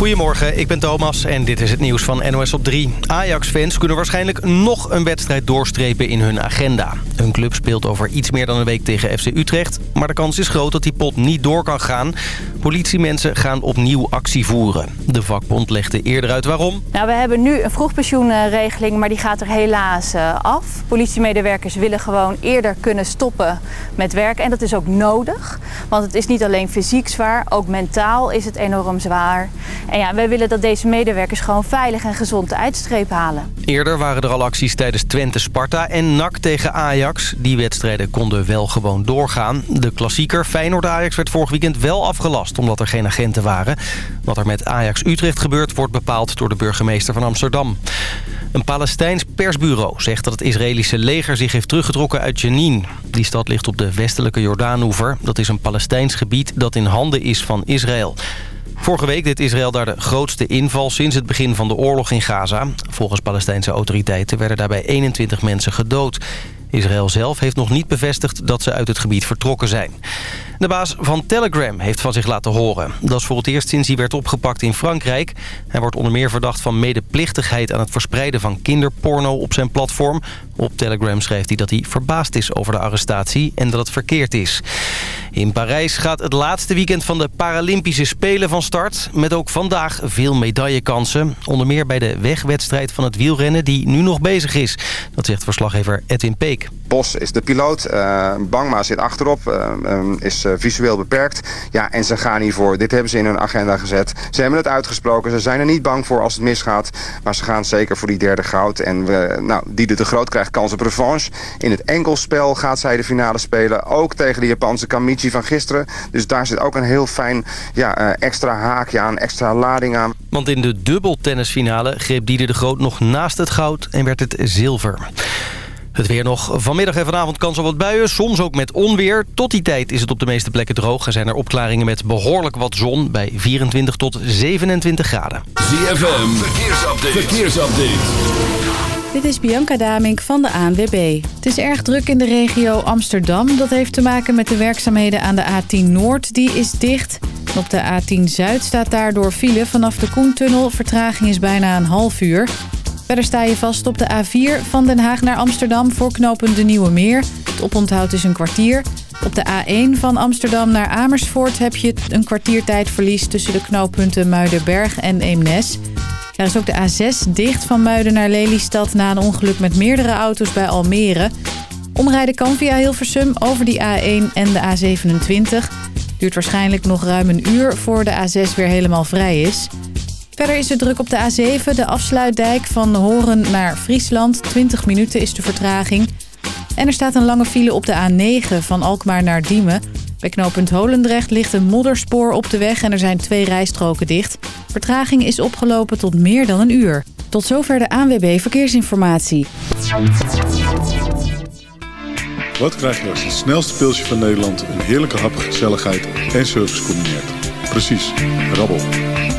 Goedemorgen, ik ben Thomas en dit is het nieuws van NOS op 3. Ajax-fans kunnen waarschijnlijk nog een wedstrijd doorstrepen in hun agenda. Hun club speelt over iets meer dan een week tegen FC Utrecht... maar de kans is groot dat die pot niet door kan gaan. Politiemensen gaan opnieuw actie voeren. De vakbond legde eerder uit waarom. Nou, we hebben nu een vroegpensioenregeling, maar die gaat er helaas eh, af. Politiemedewerkers willen gewoon eerder kunnen stoppen met werken. En dat is ook nodig, want het is niet alleen fysiek zwaar... ook mentaal is het enorm zwaar... En ja, wij willen dat deze medewerkers gewoon veilig en gezond de uitstreep halen. Eerder waren er al acties tijdens Twente-Sparta en NAC tegen Ajax. Die wedstrijden konden wel gewoon doorgaan. De klassieker Feyenoord-Ajax werd vorig weekend wel afgelast... omdat er geen agenten waren. Wat er met Ajax-Utrecht gebeurt... wordt bepaald door de burgemeester van Amsterdam. Een Palestijns persbureau zegt dat het Israëlische leger zich heeft teruggetrokken uit Jenin. Die stad ligt op de westelijke Jordaanoever. Dat is een Palestijns gebied dat in handen is van Israël. Vorige week deed Israël daar de grootste inval sinds het begin van de oorlog in Gaza. Volgens Palestijnse autoriteiten werden daarbij 21 mensen gedood. Israël zelf heeft nog niet bevestigd dat ze uit het gebied vertrokken zijn. De baas van Telegram heeft van zich laten horen. Dat is voor het eerst sinds hij werd opgepakt in Frankrijk. Hij wordt onder meer verdacht van medeplichtigheid aan het verspreiden van kinderporno op zijn platform. Op Telegram schrijft hij dat hij verbaasd is over de arrestatie en dat het verkeerd is. In Parijs gaat het laatste weekend van de Paralympische Spelen van start. Met ook vandaag veel medaillekansen. Onder meer bij de wegwedstrijd van het wielrennen die nu nog bezig is. Dat zegt verslaggever Edwin Peek. Bos is de piloot. Uh, Bangma zit achterop. Uh, is visueel beperkt. Ja, en ze gaan hiervoor. Dit hebben ze in hun agenda gezet. Ze hebben het uitgesproken. Ze zijn er niet bang voor als het misgaat. Maar ze gaan zeker voor die derde goud. En we, nou, Diede de Groot krijgt kans op revanche. In het enkelspel gaat zij de finale spelen. Ook tegen de Japanse Kamichi van gisteren. Dus daar zit ook een heel fijn ja, extra haakje aan. Extra lading aan. Want in de dubbeltennisfinale greep Diede de Groot nog naast het goud en werd het zilver. Het weer nog. Vanmiddag en vanavond kans op wat buien. Soms ook met onweer. Tot die tijd is het op de meeste plekken droog. Er zijn er opklaringen met behoorlijk wat zon. Bij 24 tot 27 graden. ZFM. Verkeersupdate. Verkeersupdate. Dit is Bianca Damink van de ANWB. Het is erg druk in de regio Amsterdam. Dat heeft te maken met de werkzaamheden aan de A10 Noord. Die is dicht. Op de A10 Zuid staat daardoor file vanaf de Koentunnel. Vertraging is bijna een half uur. Verder sta je vast op de A4 van Den Haag naar Amsterdam voor knooppunt De Nieuwe Meer. Het oponthoud is een kwartier. Op de A1 van Amsterdam naar Amersfoort heb je een kwartiertijdverlies tussen de knooppunten Muidenberg en Eemnes. Er is ook de A6 dicht van Muiden naar Lelystad na een ongeluk met meerdere auto's bij Almere. Omrijden kan via Hilversum over die A1 en de A27. Duurt waarschijnlijk nog ruim een uur voor de A6 weer helemaal vrij is. Verder is het druk op de A7, de afsluitdijk van Horen naar Friesland. 20 minuten is de vertraging. En er staat een lange file op de A9 van Alkmaar naar Diemen. Bij knooppunt Holendrecht ligt een modderspoor op de weg en er zijn twee rijstroken dicht. Vertraging is opgelopen tot meer dan een uur. Tot zover de ANWB Verkeersinformatie. Wat krijg je als het snelste pilsje van Nederland... een heerlijke hap, gezelligheid en service combineert? Precies, rabbel.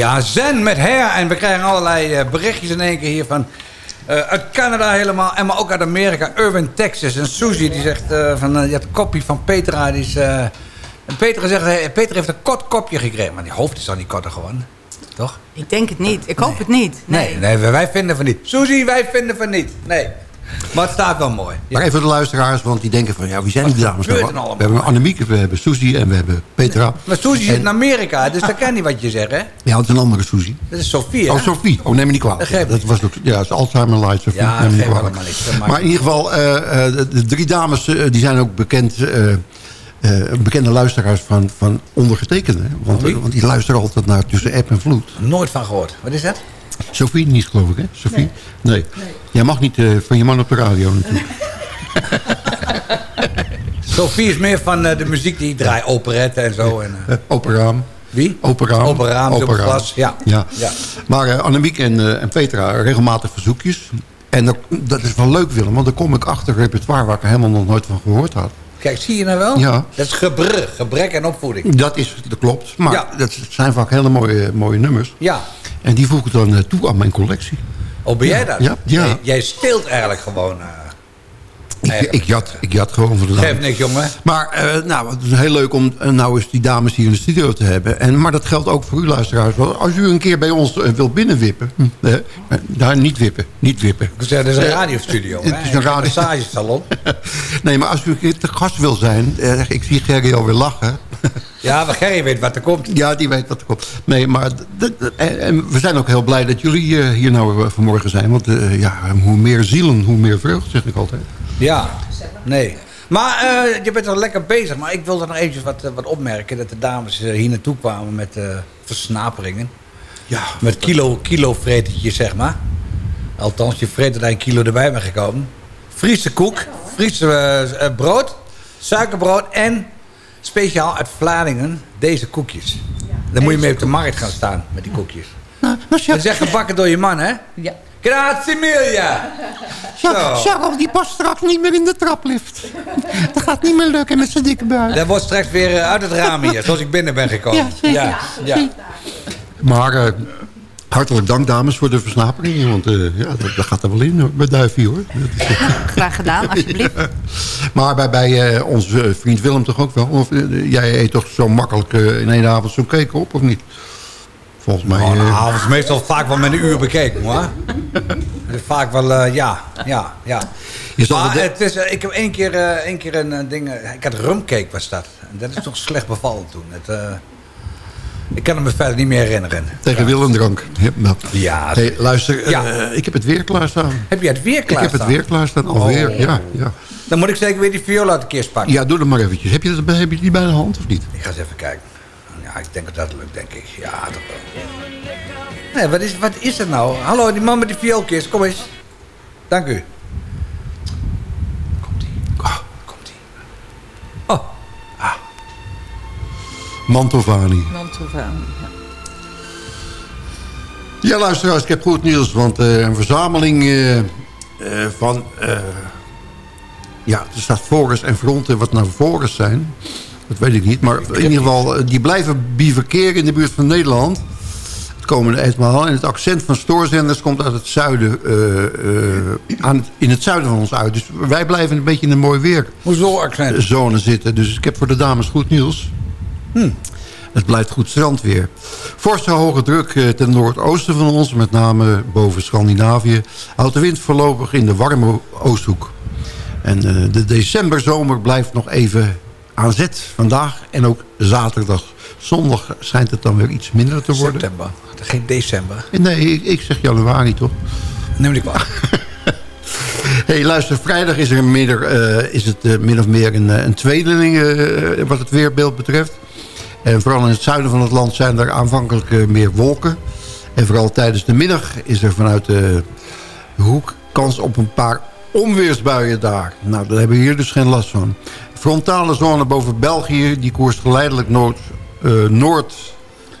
Ja, zen met her. En we krijgen allerlei eh, berichtjes in één keer hier van... eh, uit Canada helemaal, en maar ook uit Amerika. Irving, Texas. En Suzy die zegt eh, van... je hebt een kopje van Petra. Die is, en Petra zegt... Peter heeft een kort kopje gekregen. Maar die hoofd is dan niet korter geworden. Toch? Ik denk het niet. Ik hoop het niet. Nee, nee, wij vinden van niet. Suzy, wij vinden van niet. Nee. Maar het staat wel mooi. Maar even de luisteraars, want die denken van... ja, wie zijn die dames nou? allemaal? We hebben Annemieke, we hebben Suzy en we hebben Petra. Maar zit En- in Amerika, dus dat kan niet wat je zegt, hè? Ja, het is een andere Suzy. Dat is Sophie, hè? Oh, Sophie. Oh, neem me niet kwalijk. Dat geeft Dat was ook, ja, is Alzheimer light, Sophie. Ja, neem me niet kwalijk. niks. Maakt Maar in ieder geval, eh, eh, de, de drie dames eh, die zijn ook bekend... bekende luisteraars van, van ondergetekende. Want, want die luisteren altijd naar Tussen App en Vloed. Nooit van gehoord. Wat is dat? Sophie niet, geloof ik, hè? Sophie? Nee. Jij mag niet eh, van je man op de radio natuurlijk. Sophie is meer van eh, de muziek die ik draai, operette en zo. En, eh, Eh, Operaam. wie? Operaam. Operaam, dubbelglas, ja. ja. Ja. Maar eh, Annemiek en, eh, en Petra regelmatig verzoekjes. En dat, dat is wel leuk, Willem. Want dan kom ik achter repertoire waar ik er helemaal nog nooit van gehoord had. Kijk, zie je nou wel? Ja. Dat is gebrek, gebrek en opvoeding. Dat, is, dat klopt. Maar Ja. dat zijn vaak hele mooie, mooie nummers. Ja. En die voeg ik dan eh, toe aan mijn collectie. Oh, ben jij dat? Ja, ja. Jij, jij steelt eigenlijk gewoon. eh Ik, ik, jat, ik jat gewoon voor de dames. geef niks, jongen. Maar eh, nou, het is heel leuk om eh, nou eens die dames hier in de studio te hebben. En, maar dat geldt ook voor u luisteraars. Want Als u een keer bij ons eh, wilt binnenwippen. hm, daar niet wippen. Niet wippen. Ik dat is een radiostudio. het is een radio- massagesalon. nee, maar als u een keer te gast wil zijn. ik zie Gerry alweer lachen. Ja, maar Gerry weet wat er komt. ja, die weet wat er komt. Nee, maar en, we zijn ook heel blij dat jullie hier nou vanmorgen zijn. Want ja, hoe meer zielen, hoe meer vreugde, zeg ik altijd. Ja, nee. Maar eh, je bent wel lekker bezig. Maar ik wilde nog eventjes wat, eh, wat opmerken. Dat de dames eh, hier naartoe kwamen met eh, versnaperingen. Ja, Met kilo, kilo vretertjes, zeg maar. Althans, je vreet er daar een kilo erbij bent gekomen. Friese koek, Friese brood, suikerbrood en speciaal uit Vlaardingen deze koekjes. Dan moet je mee op de markt gaan staan met die koekjes. nou, nou Dat is echt gebakken door je man, hè? Ja. Grazie mille! Zo. Charles, die past straks niet meer in de traplift. Dat gaat niet meer lukken met zijn dikke buik. Dat wordt straks weer eh, uit het raam hier, zoals ik binnen ben gekomen. Ja, zeker. ja, ja. Maar eh, hartelijk dank dames voor de versnapering. Want eh, ja, dat, dat gaat er wel in bij Duifie hoor. Dat is- Graag gedaan, alsjeblieft. maar bij, bij eh, onze vriend Willem toch ook wel? Of jij eet toch zo makkelijk in één avond zo'n cake op of niet? Volgens mij... Oh, eh, nou, is meestal vaak wel met een uur bekeken, hoor. Vaak wel, eh, ja, ja, ja. Je zal Maar de- het is, eh, ik heb één keer, eh, één keer een ding... ik had rumcake was dat. En dat is toch slecht bevallen toen. Het, ik kan het me verder niet meer herinneren. tegen Willem drank. Ja, nou. Ja. Hey, luister, ik heb het weer klaarstaan. Heb je het weer Ik klaar heb het weer klaarstaan, alweer. Oh. Ja, ja. Dan moet ik zeker weer die viool uit de kist pakken. ja, doe dat maar eventjes. Heb je, dat, heb je die bij de hand of niet? Ik ga eens even kijken. Ja, ik denk dat dat lukt, denk ik. Ja, toch wel. Nee, wat is, wat is het nou? Hallo, die man met die vioolkist, kom eens. Dank u. Komt-ie. Ah, Komt-ie. Oh, Mantovani. Mantovani. Ja, luisteraars, ik heb goed nieuws. Want eh, een verzameling eh, eh, van... eh, ja, er staat Forest en Fronten wat naar Forest zijn. Dat weet ik niet. Maar in ieder geval, eh, die blijven bivakeren in de buurt van Nederland. Het komende etmaal. En het accent van stoorzenders komt uit het zuiden. eh, eh, aan het, in het zuiden van ons uit. Dus wij blijven een beetje in een mooi weer zone zitten. Dus ik heb voor de dames goed nieuws. Het blijft goed strandweer. Forse hoge druk ten noordoosten van ons, met name boven Scandinavië... houdt de wind voorlopig in de warme oosthoek. En de decemberzomer blijft nog even aan zet. Vandaag en ook zaterdag. Zondag schijnt het dan weer iets minder te worden. September. Geen december. Nee, ik, ik zeg januari toch? Neem ik wel. hey, luister, vrijdag is, er midder, eh, is het eh, min of meer een, eh, een tweedeling wat het weerbeeld betreft. En vooral in het zuiden van het land zijn er aanvankelijk meer wolken. En vooral tijdens de middag is er vanuit de hoek kans op een paar onweersbuien daar. Nou, daar hebben we hier dus geen last van. Frontale zone boven België, die koerst geleidelijk noord, eh, noord,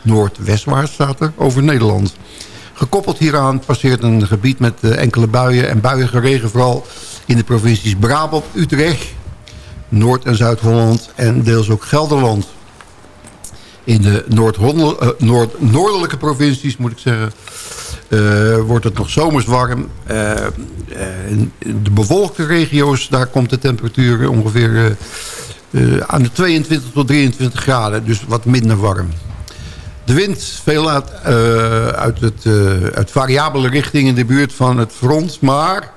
noordwestwaarts staat er, over Nederland. Gekoppeld hieraan passeert een gebied met eh, enkele buien en buiige regen... vooral in de provincies Brabant, Utrecht, Noord- en Zuid-Holland... en deels ook Gelderland. In de Noord-Holland- eh, Noord noordelijke provincies, moet ik zeggen... eh, wordt het nog zomers warm. Eh, eh, in de bewolkte regio's, daar komt de temperatuur ongeveer... aan de 22 tot 23 graden, dus wat minder warm. De wind veel uit, uit, het, uit variabele richting in de buurt van het front, maar...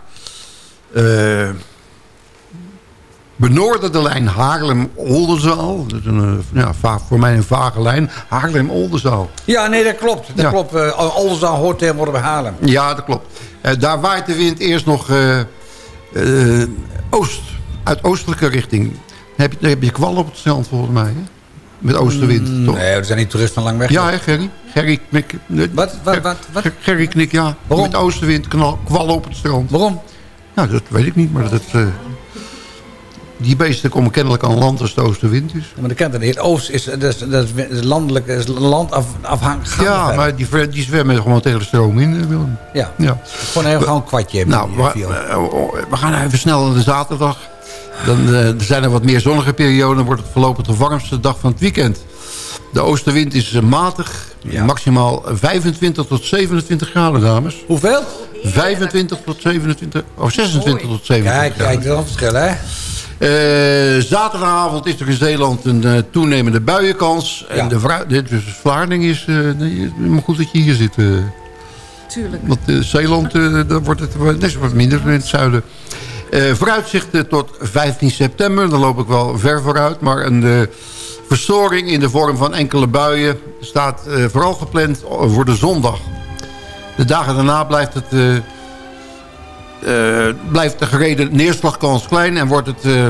benoorderde lijn Haarlem-Oldenzaal. Dat is een, eh, ja, voor mij een vage lijn. Haarlem-Oldenzaal. Ja, nee, dat klopt. Dat Ja. klopt. Uh, Oldenzaal hoort tegenwoordig bij Haarlem. Ja, dat klopt. Eh, daar waait de wind eerst nog eh, oost, uit oostelijke richting. Heb je, heb je kwal op het strand volgens mij, hè? Met oostenwind, toch? Mm, Nee, er zijn niet toeristen van lang weg. Ja, hè, Gerry? Gerry Knik. Wat? Wat? Wat? wat? Ger- Gerry Knik, ja. Waarom? Met oostenwind, knal, kwallen op het strand. Waarom? Nou, dat weet ik niet, maar dat... die beesten komen kennelijk aan land als het oostenwind is. Ja, maar de kent het niet. Het oost is, dat is, dat is, dat is landelijk, is landafhankelijk. Ja, maar die, die zwemmen gewoon tegen de stroom in, eh, Willem. Ja, Ja. gewoon een, gewoon een kwartje. Nou, die we, viel. eh, oh, we gaan even snel naar de zaterdag. Dan eh, zijn er wat meer zonnige perioden. Dan wordt het voorlopig de warmste dag van het weekend. De oostenwind is eh, matig. Ja. Maximaal 25 tot 27 graden, dames. Hoeveel? 25 tot 27, of 26 tot 27 Kijk, kijk, dat is een verschil, hè? Eh, zaterdagavond is er in Zeeland een eh, toenemende buienkans. En Ja. de vrou- dit dus Vlaarding is... eh, nee, maar goed dat je hier zit. eh. Tuurlijk. Want Zeeland, eh, daar wordt het wat- net wat minder in het zuiden. Eh, vooruitzichten tot 15 september. Dan loop ik wel ver vooruit. Maar een verstoring in de vorm van enkele buien... staat eh, vooral gepland voor de zondag. De dagen daarna blijft het... eh, blijft de gereden neerslagkans klein... en wordt het eh,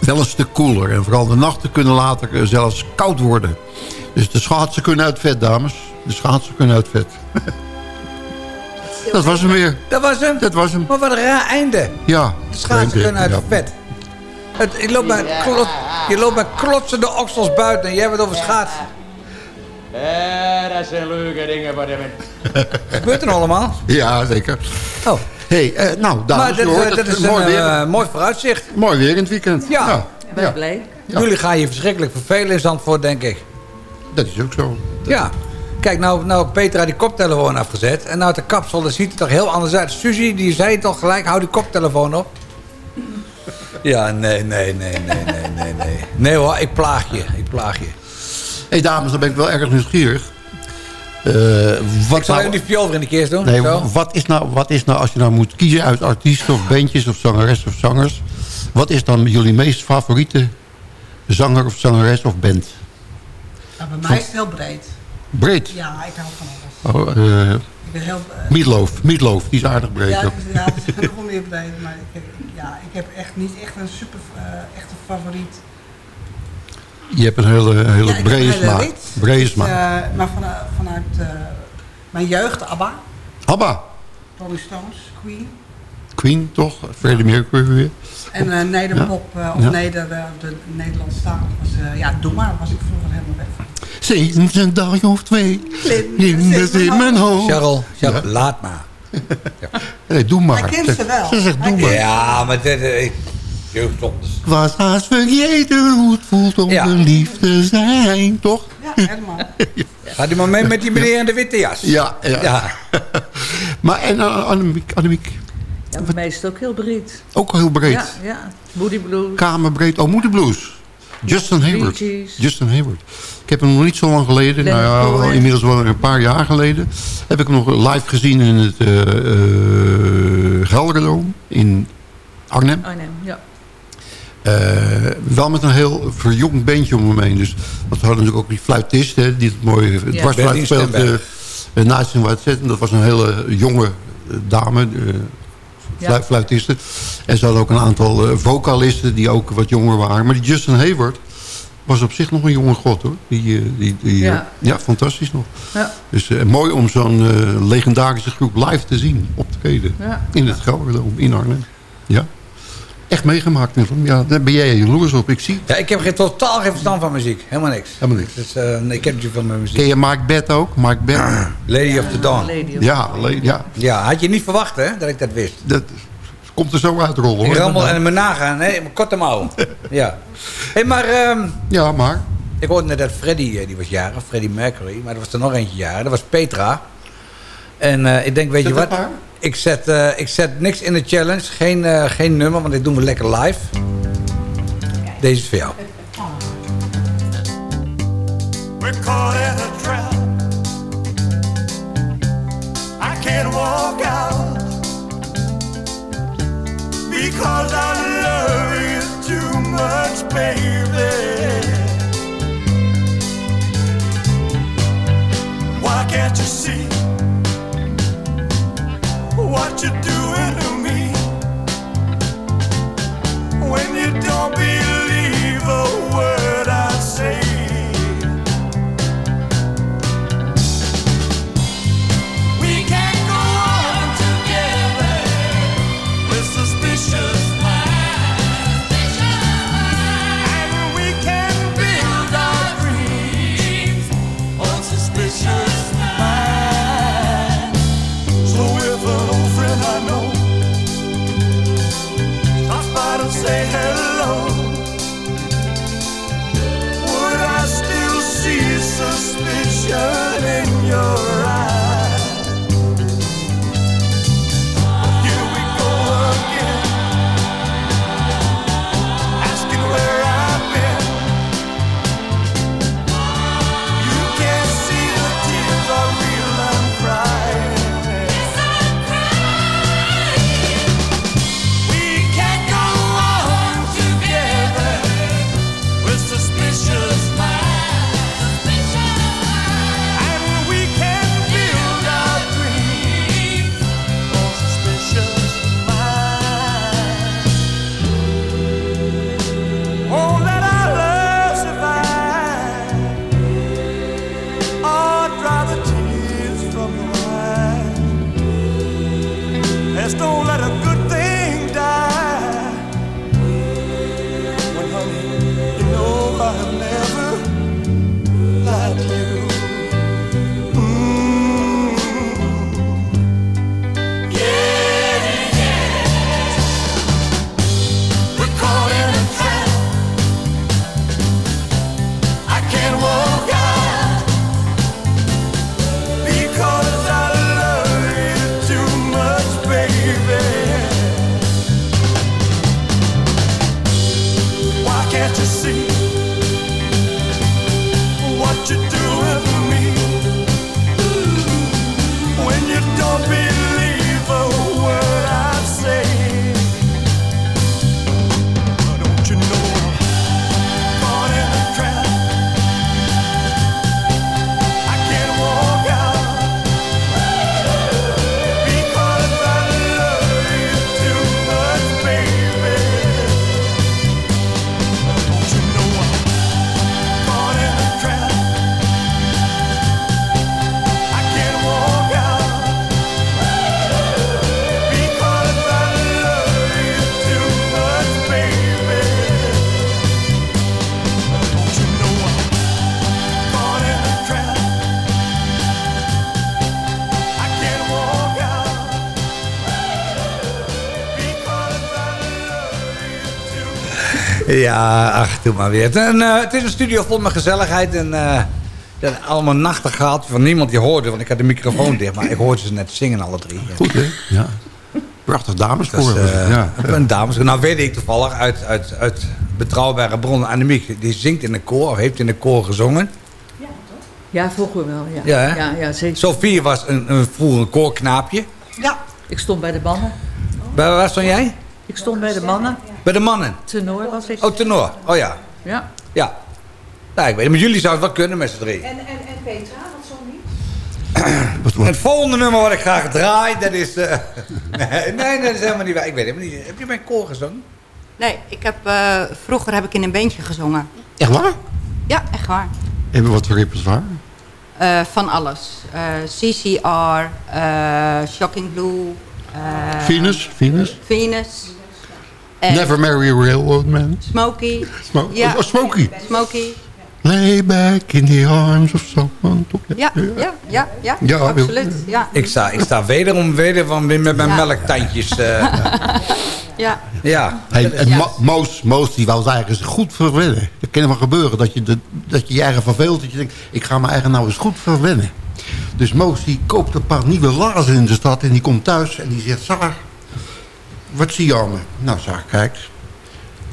wel een stuk koeler. En vooral de nachten kunnen later eh, zelfs koud worden. Dus de schaatsen kunnen uit vet, dames. De schaatsen kunnen uit vet. Dat was hem weer. Dat was hem. Dat was hem. Maar wat een raar einde. Ja. De schaatsen kunnen uit Ja. vet. Het, je, loopt met klot, je loopt met klotsende oksels buiten en jij het over schaatsen. Ja, dat zijn leuke dingen wat. Wat gebeurt er nou allemaal? Ja, zeker. Oh. hey, eh, nou, dames, hoort eh, het. dat is een mooi, weer, eh, mooi vooruitzicht. mooi weer in het weekend. Ja. ja. Ben Ja. blij. Ja. Jullie gaan je verschrikkelijk vervelen in Zandvoort, denk ik. Dat is ook zo. Ja. Kijk, nou, nou heeft Petra die koptelefoon afgezet. En nou de kapsel, dat ziet er toch heel anders uit. Suzy, die zei toch gelijk, hou die koptelefoon op. Ja, nee, nee, nee, nee, nee, nee, nee. Nee hoor, ik plaag je, ik plaag je. Hey, dames, dan ben ik wel erg nieuwsgierig. Eh, wat Ik zal nou- even die viool in de keer doen. Nee, zo. wat is, nou, wat is nou, als je nou moet kiezen uit artiesten of bandjes of zangeres of zangers... wat is dan jullie meest favoriete zanger of zangeres of band? Nou, bij mij is het heel breed. Breed. Ja, ik hou van alles. Oh, Ik ben heel... Meatloaf, Meatloaf, die is aardig breed. ja, ook. ja, het is nog wel meer breed, maar ik heb, ja, ik heb echt niet echt een super eh, echte favoriet. Je hebt een hele, hele Ja, brede hele Dus, eh, maar vanuit, vanuit eh, mijn jeugd, ABBA, ABBA, Rolling Stones, Queen. Queen toch? Freddie Mercury weer. En eh nederpop, eh, of Ja. neder, eh, de Nederlandstalig was, eh, ja, Doe maar, was ik vroeger helemaal weg van. Sinds een dag of twee. Vlinders Vlinders in mijn hoofd. Charles, Charles laat maar. Nee, doe maar. Hij kent ze wel. Ze zegt Hij doe maar. Ja, maar dit... ik- Jeugdzondes. Ik was haast vergeten hoe het voelt om Ja. verliefd te zijn, toch? Ja, helemaal. Gaat u maar mee met die meneer in de witte jas. Ja, ja. Ja. maar en uh, Annemiek, Annemiek, Ja, bij mij is het ook heel breed. ook heel breed. Ja, ja. Moody Blues. Kamerbreed. Oh, Moederblues. Justin Bee Hayward. Justin Hayward. Ik heb hem nog niet zo lang geleden, nou ja, wel inmiddels wel een paar jaar geleden, heb ik hem nog live gezien in het eh eh, Gelderdoom in Arnhem. Arnhem, Eh, wel met een heel verjongd bandje om hem heen. Dus, want we hadden natuurlijk ook die fluitist, hè, die het mooie Ja. dwarsfluit speelde uh, naast in White Set. En dat was een hele jonge eh, dame, eh, Ja. flu- fluitiste. En ze hadden ook een aantal eh, vocalisten die ook wat jonger waren. Maar die Justin Hayward was op zich nog een jonge god hoor. Die, eh, die, die, eh, Ja. ja, fantastisch nog. Ja. Dus eh, mooi om zo'n eh, legendarische groep live te zien, optreden. Ja. In het Gelderdoom, in Arnhem. Ja. Echt meegemaakt, Willem. Ja, daar ben jij jaloers op. Ik zie Ja, ik heb geen, totaal geen verstand van muziek. Helemaal niks. helemaal niks. Dus, eh, nee, ik heb niet veel met muziek. Ken je Mike Bett ook? Mike Bett. Lady of the Dawn. Lady of- Ja, alleen, ja. Ja, had je niet verwacht hè, dat ik dat wist. Dat komt er zo uitrollen Ik hoor. rammel en me nagaan, hè? Korte mouw. ja. Hé, maar ehm, Ja, maar. Ik hoorde net dat Freddy, eh, die was jarig, Freddie Mercury. Maar er was er nog eentje jarig, dat was Petra. En eh, ik denk, weet je wat? Ik zet, eh, ik zet niks in de challenge, geen, eh, geen nummer, want dit doen we lekker live. Deze is voor jou. We're in a trap. I can't walk out because I love you too much, baby. Why can't you see what you're doing to me. When you don't believe Ja, ach, doe maar weer. En, eh, het is een studio vol met gezelligheid. En eh, dat allemaal nachten gehad van niemand die hoorde. Want ik had de microfoon dicht. Maar ik hoorde ze net zingen, alle drie. Goed, hè? Ja. Prachtig dameskoor. Eh, ja. Een dames. Nou weet ik toevallig uit, uit, uit betrouwbare bronnen. Annemiek, die zingt in de koor. Of heeft in de koor gezongen. Ja, vroeger wel, ja. Ja, ja, ja zeker. Sophie was een, een, vroeger een koorknaapje. Ja. Ik stond bij de mannen. Bij waar stond jij? Ik stond bij de mannen. Bij de mannen. Tenor was ik. Oh, tenor. Oh ja. Ja. Ja. Nou, ik weet het. Maar jullie zouden het wel kunnen met z'n drie. En, en, en Petra, wat zo niet? Het volgende nummer wat ik graag draai, dat is... eh, nee, nee, dat is helemaal niet waar. Ik weet helemaal niet. Heb je bij een koor gezongen? Nee, ik heb, eh, vroeger heb ik in een bandje gezongen. Echt waar? Ja, echt waar. Hebben we wat voor repertoire? Eh, van alles. Eh, CCR, eh, Shocking Blue. eh, Venus? Venus? Venus. En Never marry a railroad man. Smokey. Smo- ja. oh, Smokey. Smokey. Lay back in the arms of someone. Ja, ja, ja, ja, Ja, absoluut. Ja. Ik sta, ik sta wederom, wederom weer met mijn Ja. melktandjes. eh. Ja. Ja. Hey, en Mo- Moos, Moos die wou het eigenlijk eens goed verwennen. Dat kan wel gebeuren, dat je, de, dat je je eigen verveelt. Dat je denkt, ik ga mijn eigen nou eens goed verwennen. Dus Moos die koopt een paar nieuwe lazen in de stad. En die komt thuis en die zegt, Saar, wat zie je aan me? Nou, Saar kijkt.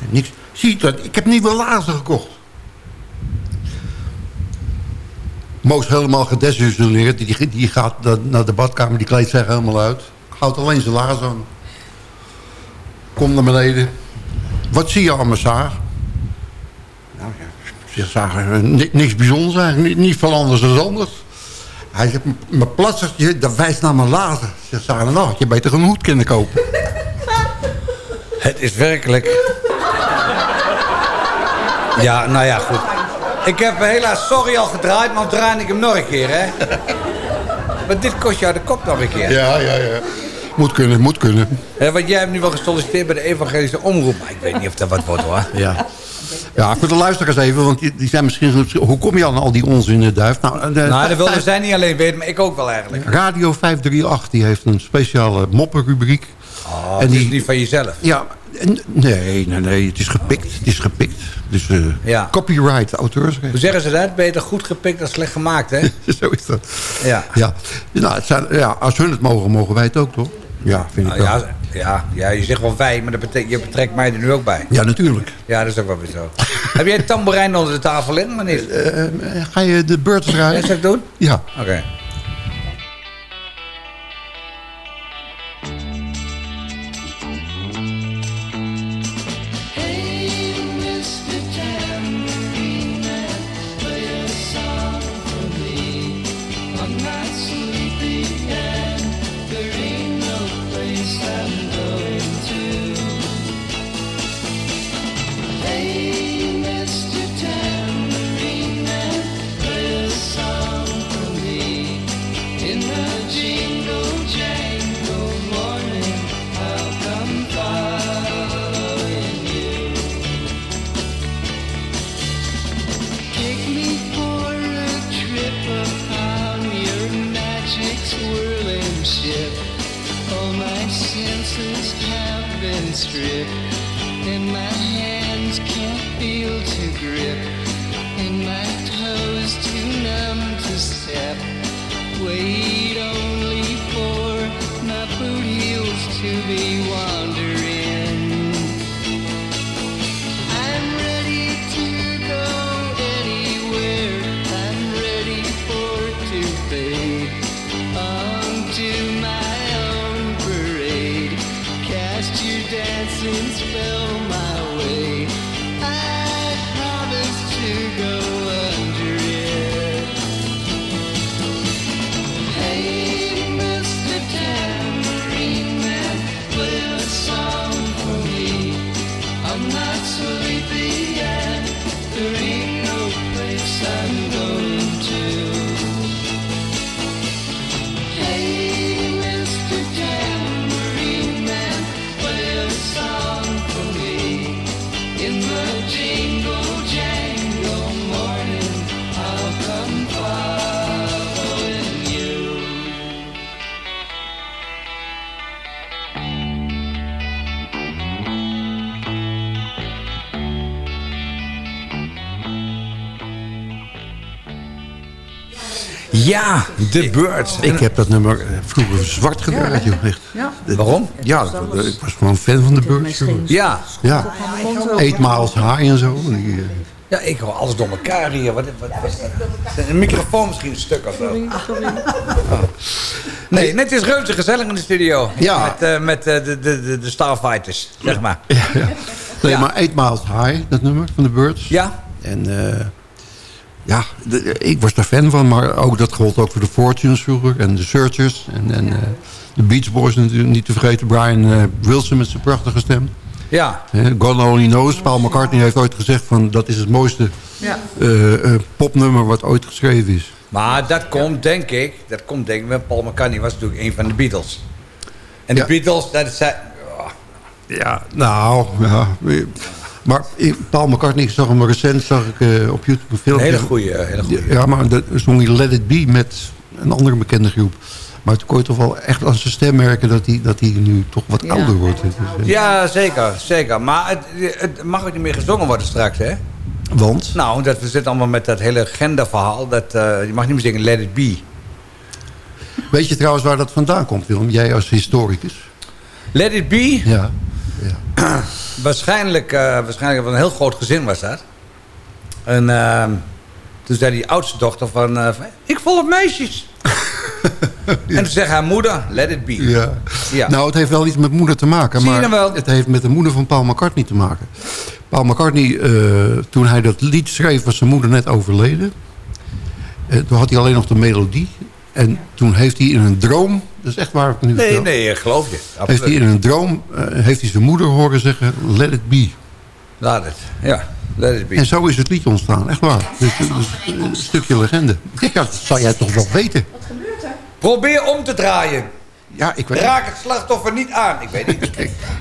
Niks. Zie je dat? Ik heb nieuwe lazen gekocht. Moos helemaal gedesillusioneerd. Die, die gaat naar de badkamer, die kleedt zich helemaal uit. Houdt alleen zijn laarzen aan. Kom naar beneden. Wat zie je aan me, Saar? Nou ja, Saar, eh, ni- niks bijzonders eigenlijk. Niet, niet veel anders dan anders. Hij zegt, "M- mijn platsertje, dat wijst naar mijn lazen. Zegt Saar, nou je beter een hoed kunnen kopen. Het is werkelijk... Ja, nou ja, goed. Ik heb helaas sorry al gedraaid, maar draai ik hem nog een keer, hè? Maar dit kost jou de kop nog een keer. Ja, ja, ja. Moet kunnen, moet kunnen. Want jij hebt nu wel gesolliciteerd bij de evangelische omroep. Maar ik weet niet of dat wat wordt, hoor. Ja. Ja, voor de luisteraars even, want die, die zijn misschien... Hoe kom je aan al die onzin in de duif? Nou, de, Nou, dat wilden zij niet alleen weten, maar ik ook wel eigenlijk. Radio 538 die heeft een speciale moppenrubriek. Oh, en die is niet van jezelf. Ja, nee, nee, nee, het is gepikt. Het is gepikt. Dus eh, Ja. copyright, auteursrecht. Hoe zeggen ze dat? Beter goed gepikt dan slecht gemaakt, hè? Zo is dat. Ja. Ja, nou, het zijn, ja als hun het mogen, mogen wij het ook, toch? Ja, vind ik Nou, wel. ja, ja, ja, je zegt wel wij, maar dat betekent, je betrekt mij er nu ook bij. Ja, natuurlijk. Ja, dat is ook wel weer zo. Heb jij een tamboerijn onder de tafel in, maar niet? Eh, ga je de beurt draaien? Ja, zal ik doen? Ja. Oké. Ja, de beurt. Ik heb dat nummer eh, vroeger zwart gedraaid, joh. Echt. Ja. Waarom? Ja, ik was gewoon fan van de Birds. Ja. Ja. Eet Miles High en zo. Eh, Ja, ik hoor alles door elkaar hier. Wat, wat, een microfoon misschien een stuk of zo. Oh. Nee, net is reuze gezellig in de studio. Ja. Met, eh, met eh, de, de, de, de Starfighters, zeg maar. Nee, Ja. maar Eight Miles High, dat nummer van de Birds. Ja. En eh, ja, de- ik was daar fan van. Maar ook, dat gold ook voor de Fortunes vroeger. En de Searchers. En, en eh, de Beach Boys natuurlijk niet te vergeten. Brian eh, Wilson met zijn prachtige stem. Ja. God Only Knows. Paul McCartney heeft ooit gezegd van... dat is het mooiste Ja. eh, popnummer wat ooit geschreven is. Maar dat komt, denk ik, dat komt denk ik, want Paul McCartney was natuurlijk een van de Beatles. En de Ja. Beatles, dat is... Ja, nou, ja. Maar ik- Paul McCartney zag hem recent zag ik, eh, op YouTube een filmpje. Een hele goeie, hele goeie. Ja, maar dat zong hij Let It Be met een andere bekende groep. Maar toen kon je toch wel echt aan zijn stem merken dat hij, dat hij nu toch wat Ja. ouder wordt. Dus, eh, Ja, zeker, zeker. Maar het, het mag ook niet meer gezongen worden straks, hè? Want? Nou, dat we zitten allemaal met dat hele genderverhaal. Dat, eh, je mag niet meer zeggen let it be. Weet je trouwens waar dat vandaan komt, Willem? Jij als historicus? Let it be? Ja. waarschijnlijk, eh, waarschijnlijk van een heel groot gezin was dat. En ehm, toen zei die oudste dochter van... van, ik volg meisjes. En toen zei haar moeder, let it be. Ja. Ja. Nou, het heeft wel iets met moeder te maken. Zie je maar wel? het heeft met de moeder van Paul McCartney te maken. Paul McCartney, eh, toen hij dat lied schreef, was zijn moeder net overleden. Toen had hij alleen nog de melodie. En toen heeft hij in een droom, dat is echt waar ik nu Nee, vertel, nee, geloof je. heeft Absoluut. hij in een droom eh, heeft hij zijn moeder horen zeggen, let it be. Laat het, ja. Let it be. En zo is het lied ontstaan, echt waar. Dus, dus, een stukje legende. Ik dacht, dat zou jij toch wel weten? Probeer om te draaien. Ja, ik weet Raak het slachtoffer niet aan. Ik weet niet.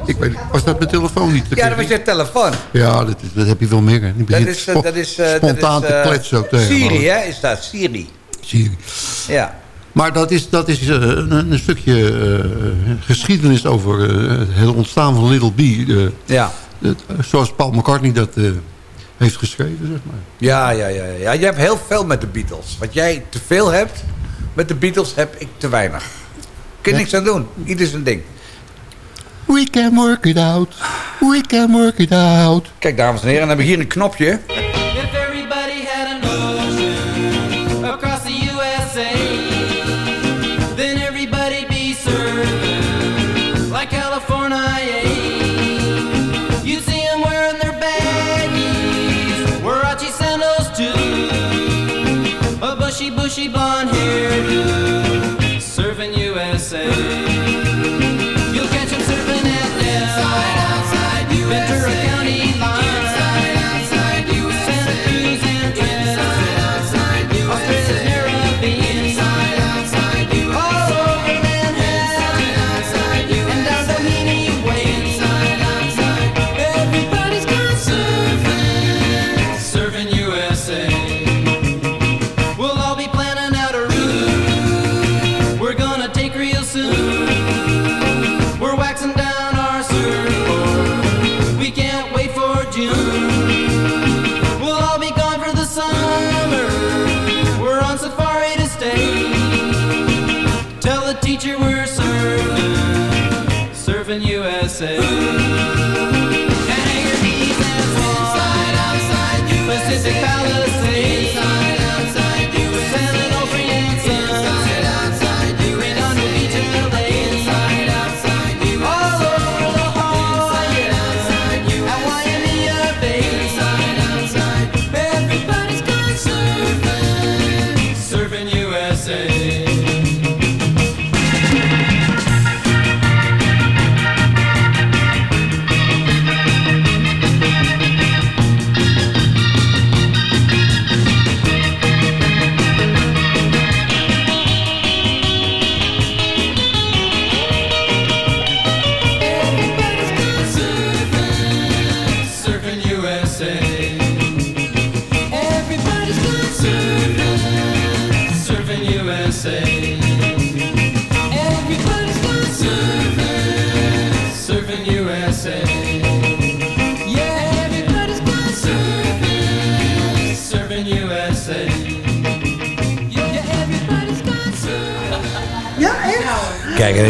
Ik weet was dat mijn telefoon niet? Ja, dat was je telefoon. Ja, dat, is- dat heb je wel meer. hè. Dat is, eh, dat is, eh, spontaan dat is, te eh, kletsen ook tegen. Siri, hè, is dat? Siri. Siri. Ja. Maar dat is, dat is eh, een, een stukje eh, geschiedenis over eh, het ontstaan van Little B. Ja. zoals Paul McCartney dat heeft geschreven, zeg maar. Ja, ja, ja, ja. Je hebt heel veel met de Beatles. Wat jij te veel hebt, met de Beatles heb ik te weinig. Kun je niks aan doen. Ieder zijn ding. We can work it out. We can work it out. Kijk, dames en heren, dan hebben we hier een knopje. Bushy, blonde hairdo, serving USA. Ooh.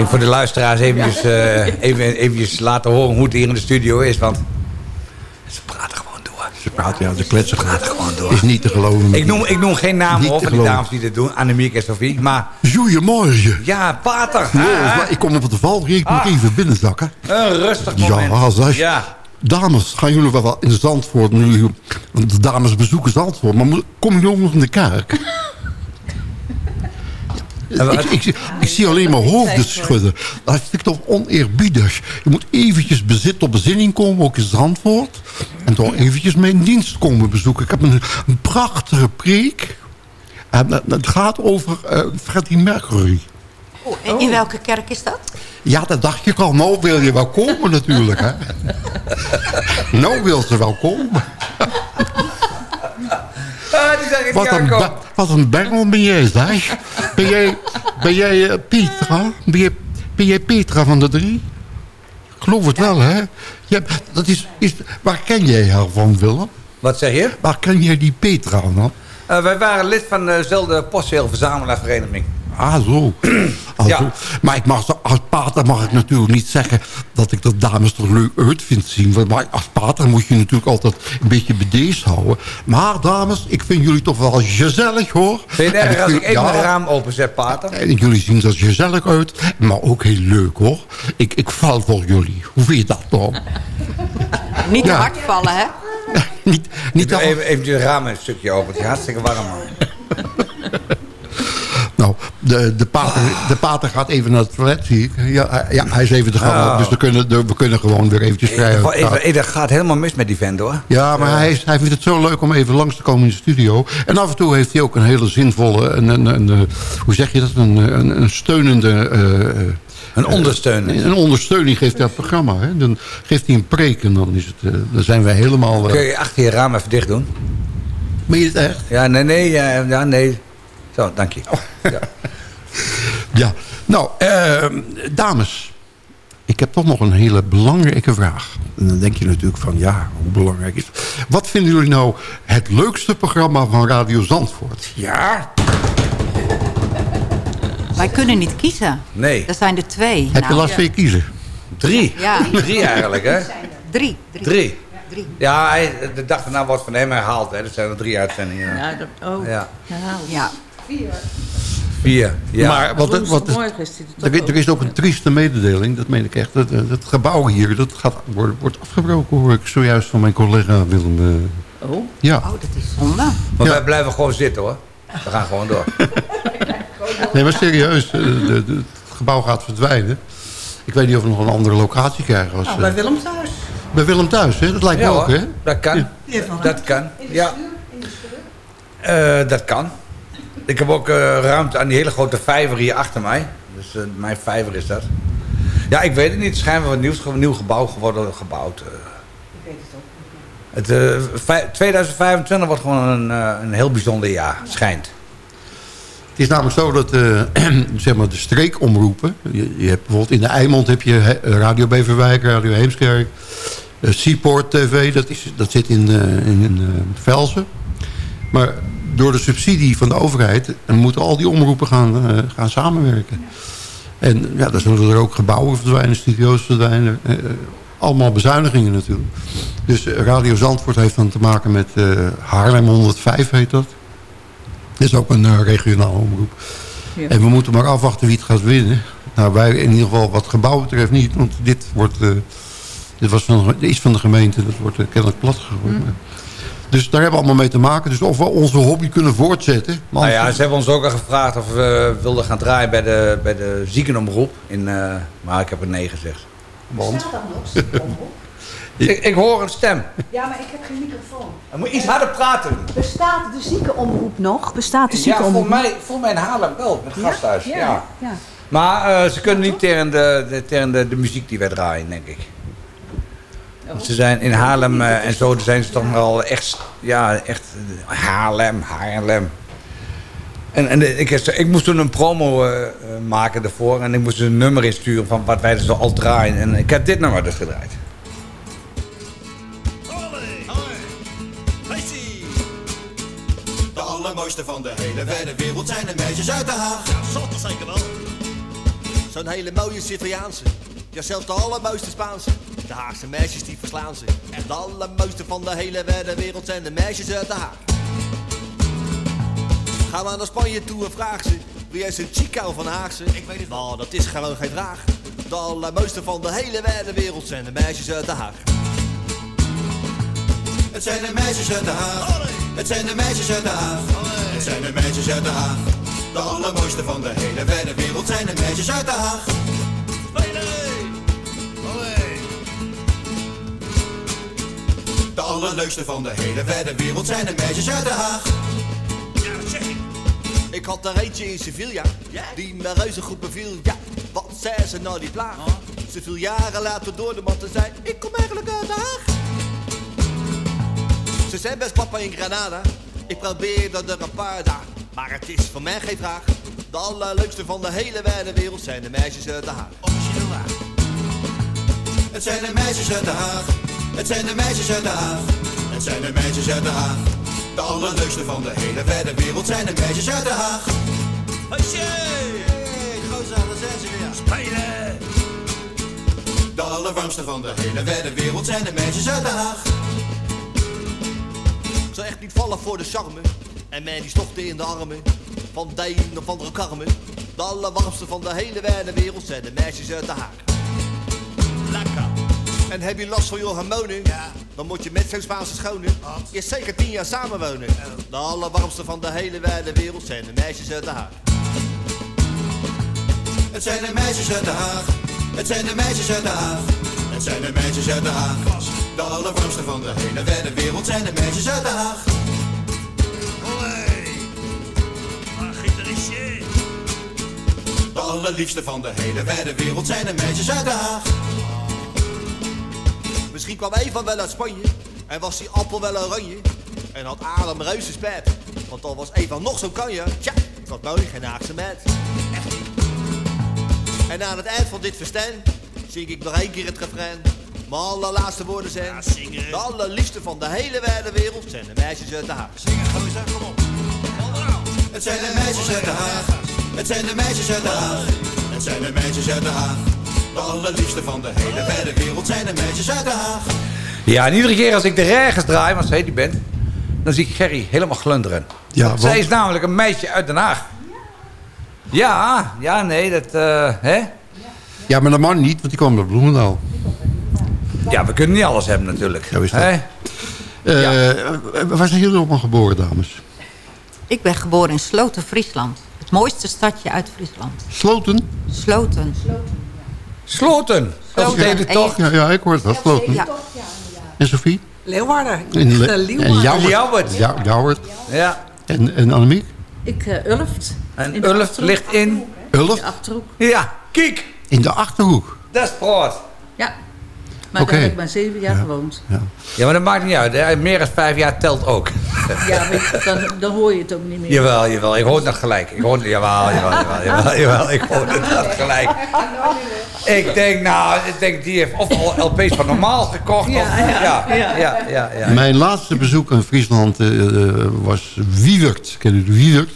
Voor de luisteraars eventjes, eh, even, eventjes laten horen hoe het hier in de studio is. Want ze praten gewoon door. Ze praten, ja, ze kletsen praten gewoon door. Is niet te geloven. Ik noem, ik noem geen namen Niet op van die dames die dit doen. Annemiek en Sophie. Maar Goedemorgen. ja, pater. Ja, Ah, ik kom op de val, ik moet Ah. even binnenzakken. een rustig moment. Ja, zeg. Ja. Dames, gaan jullie wel in Zandvoort nu? Want de dames bezoeken Zandvoort. Maar kom jullie nog in de kerk? Ik, ik, ik zie alleen maar hoofden schudden. Dat vind ik toch oneerbiedig. Je moet eventjes bezit op bezinning komen, ook in Zandvoort. En toch eventjes mijn dienst komen bezoeken. Ik heb een, een prachtige preek. En dat- het gaat over eh, Freddie Mercury. Oh, en in welke kerk is dat? Ja, dat dacht je al. Nou wil je wel komen natuurlijk, hè. nou wil ze wel komen. Wat een, wat een bengel ben jij, zeg. Ben jij, Ben jij eh, Petra? Ben jij, ben jij Petra van de drie? Ik geloof het wel, hè? Ja, dat is, is, waar ken jij haar van, Willem? Wat zeg je? Waar ken jij die Petra dan? Eh, wij waren lid van dezelfde postzeelverzamelaarvereniging. Ah, zo. Ah, Ja. zo. Maar ik mag, zo- als pater mag ik natuurlijk niet zeggen dat ik de dames er leuk uit vind zien. Want maar als pater moet je natuurlijk altijd een beetje bedeesd houden. Maar dames, ik vind jullie toch wel gezellig hoor. Vind je het erg als vind- ik even ja, een raam openzet, pater? En jullie zien er gezellig uit, maar ook heel leuk hoor. Ik, ik val voor jullie. Hoe vind je dat dan? Niet te Ja. hard vallen, hè? niet niet even, even het raam een stukje open. Het is hartstikke warm, man. Nou, de, de, pater, de pater gaat even naar het toilet, zie ik. Ja, hij- ja hij is even te gaan. Oh. Dus we kunnen, de- we kunnen gewoon weer eventjes vrij dat gaat helemaal mis met die vent, hoor. Ja, maar hij, is, hij vindt het zo leuk om even langs te komen in de studio. En af en toe heeft hij ook een hele zinvolle... Een, een, een, hoe zeg je dat? Een, een, een steunende... eh, eh, Een ondersteuning. een ondersteuning geeft hij het programma. Hè? Dan geeft hij een preek en dan, is het, eh, dan zijn wij helemaal... Kun je achter je raam even dicht doen? Meen je het echt? Ja, nee, nee, ja, ja, nee. Zo, dank je. Ja. Ja, nou, eh, dames. Ik heb toch nog een hele belangrijke vraag. En dan denk je natuurlijk van, ja, hoe belangrijk is het? Wat vinden jullie nou het leukste programma van Radio Zandvoort? Ja, Wij kunnen niet kiezen. Nee. Er zijn er twee. heb je last van je kiezen? Drie. Ja. Drie eigenlijk, hè? Drie. Drie. Drie. Drie. Ja, hij, de dag daarna wordt van hem herhaald, hè. Dat zijn er drie uitzendingen. Ja, dat, oh. Ja. Ja. Vier. Ja. Maar wat, wat, is er er, is- er is ook een trieste mededeling, dat meen ik echt. Dat, eh, dat gebouw hier, dat gaat, wordt, wordt afgebroken, hoor ik zojuist van mijn collega Willem. eh. Oh. Ja. Oh, dat is zonde. Maar Ja. wij blijven gewoon zitten, hoor. We gaan gewoon door. Nee, maar serieus, eh, de, de- het gebouw gaat verdwijnen. Ik weet niet of we nog een andere locatie krijgen. Als, Nou, bij Willem thuis. bij Willem thuis, hè? Dat lijkt me ook, hoor. hè? Dat kan. Dat kan. Ja. Eh, dat kan. Ik heb ook eh, ruimte aan die hele grote vijver hier achter mij. Dus eh, mijn vijver is dat. Ja, ik weet het niet. Schijnbaar een nieuw, een nieuw gebouw worden gebouwd. eh. Het, eh, vij- 2025 wordt gewoon een, eh, een heel bijzonder jaar, schijnt. Het is namelijk zo dat eh, zeg maar de streekomroepen... Je, je hebt bijvoorbeeld in de Eimond heb je Radio Beverwijk, Radio Heemskerk... Seaport TV, dat, is, dat zit in, eh, in eh, Velsen. Maar door de subsidie van de overheid... moeten al die omroepen gaan, eh, gaan samenwerken. En ja, dan zullen er ook gebouwen verdwijnen, studio's verdwijnen. eh, eh, allemaal bezuinigingen natuurlijk. Dus Radio Zandvoort heeft dan te maken met Haarlem 105 heet dat. Dat is ook een regionale omroep. Ja. En we moeten maar afwachten wie het gaat winnen. Nou, wij in ieder geval wat gebouw betreft niet. Want dit wordt... dit was van, iets van de gemeente. Dat wordt kennelijk platgegooid. Dus daar hebben we allemaal mee te maken. Dus of we onze hobby kunnen voortzetten. Want, Nou ja, ze hebben ons ook al gevraagd of we wilden gaan draaien bij de, bij de ziekenomroep. In, eh, maar ik heb een nee gezegd. Want? Ik, ik hoor een stem. Ja, maar ik heb geen microfoon. Je moet iets harder praten. Bestaat de ziekenomroep nog? Bestaat de Ja, ziekenomroep? voor mij, voor mij in Haarlem wel, met Ja? gasthuis. Ja. Ja, ja. Maar eh, ze kunnen niet tegen, de, de, tegen de, de muziek die wij draaien, denk ik. Want ze zijn in Haarlem eh, en zo zijn ze toch nog wel echt, ja, echt eh, Haarlem, Haarlem. En, en ik, ik moest toen een promo eh, maken ervoor en ik moest een nummer insturen van wat wij dus al draaien. En ik heb dit nummer dus gedraaid. De allermooiste van de hele wijde wereld zijn de meisjes uit de Haag. Ja, er zeker wel. Zo'n hele mooie Siciliaanse. Ja, zelfs de allermooiste Spaanse. De Haagse meisjes die verslaan ze. Echt de allermooiste van de hele wereld zijn de meisjes uit de Haag. Ga maar naar Spanje toe en vraag ze. Wie is een Chico van Haagse? Ik weet het Nou, dat is gewoon geen vraag. De allermooiste van de hele wereld zijn de meisjes uit de Haag. Het zijn de meisjes uit de Haag. Het zijn de meisjes uit de Haag. Het zijn de meisjes uit de Haag. De allermooiste van de hele wereld zijn de meisjes uit de Haag. Allerleukste van de hele wijde wereld zijn de meisjes uit de Haag. Ja, dat zeg ik. Ik had er eentje in Sevilla, die me reuze goed beviel. Ja, wat zei ze nou die plaag? Ze viel jaren later door de mat en zei, ik kom eigenlijk uit de Haag. Ze zijn best papa in Granada. Ik probeer er een paar daar. Maar het is voor mij geen vraag. De allerleukste van de hele wijde wereld zijn de meisjes uit de Haag. Waar. Het zijn de meisjes uit de Haag. Het zijn de meisjes uit de Haag. Het zijn de meisjes uit de Haag. De allerleukste van de hele wijde wereld zijn de meisjes uit de Haag. Hosje! Hey, gozer, daar zijn ze weer. Spelen! De allerwarmste van de hele wijde wereld zijn de meisjes uit de Haag. Ik zal echt niet vallen voor de charme. En mij die stochten in de armen. Van een of andere karmen. De allerwarmste van de hele wijde wereld zijn de meisjes uit de Haag. En heb je last van je hormonen? Ja. Dan moet je met zo'n Spaanse schone eerst zeker tien jaar samenwonen. De allerwarmste van de hele wijde wereld zijn de meisjes uit de Haag. Het zijn de meisjes uit de Haag. Het zijn de meisjes uit de Haag. Het zijn de meisjes uit de Haag. De allerwarmste van de hele wijde wereld zijn de meisjes uit de Haag. De allerliefste van de hele wijde wereld zijn de meisjes uit de Haag. Misschien kwam Eva wel uit Spanje en was die appel wel oranje. En had Adam reuze spijt, want al was Eva nog zo kanje. Tja, het was nooit geen Haagse. Echt niet. En aan het eind van dit festijn zing ik nog één keer het refrein. Mijn allerlaatste woorden zijn De allerliefste van de hele wijde wereld zijn de meisjes uit de Haag Zingen, gozer, kom op Het zijn de meisjes uit de Haag Het zijn de meisjes uit de Haag Het zijn de meisjes uit de Haag De allerliefste van de hele wijde wereld zijn de meisjes uit de Haag Ja, en iedere keer als ik de regens draai, want zij die bent... dan zie ik Gerry helemaal glunderen. Ja, Zij is namelijk een meisje uit Den Haag. Ja, ja, nee, dat... eh, hè? Ja, maar de man niet, want die kwam uit Bloemendaal. Ja, we kunnen niet alles hebben natuurlijk. Zo is dat. Hè? Eh, Waar zijn jullie allemaal geboren, dames? Ik ben geboren in Sloten, Friesland. Het mooiste stadje uit Friesland. Sloten? Sloten. Sloten. Dat Sloten. deed het toch? Ja, ja ik hoor wel, Sloten. Ja. En Sophie? Leeuwarden. En, Le- Eh, Leeuwarden. Ljouwert. Ja, Jouwert. Ja. En, en Annemiek? Ik uh, Ulft. En In de Ulft Achterhoek. ligt in... Ulft? Achterhoek. Ja, kijk. In de Achterhoek. Dat is. Ja. Maar daar heb ik maar zeven jaar gewoond. Ja. Ja, maar dat maakt niet uit. Hè. Meer dan vijf jaar telt ook. Ja, maar dan, dan hoor je het ook niet meer. Jawel, jawel. Ik hoor dat gelijk. Ik hoor, jawel, jawel, jawel, jawel, jawel. Ik hoor dat gelijk. Ik denk, nou, ik denk, die heeft ofwel LP's van normaal gekocht. Ja, of, ja, ja, ja. ja, ja, ja. Mijn laatste bezoek aan Friesland eh, eh, was Wiewert. Ken je Wiewert?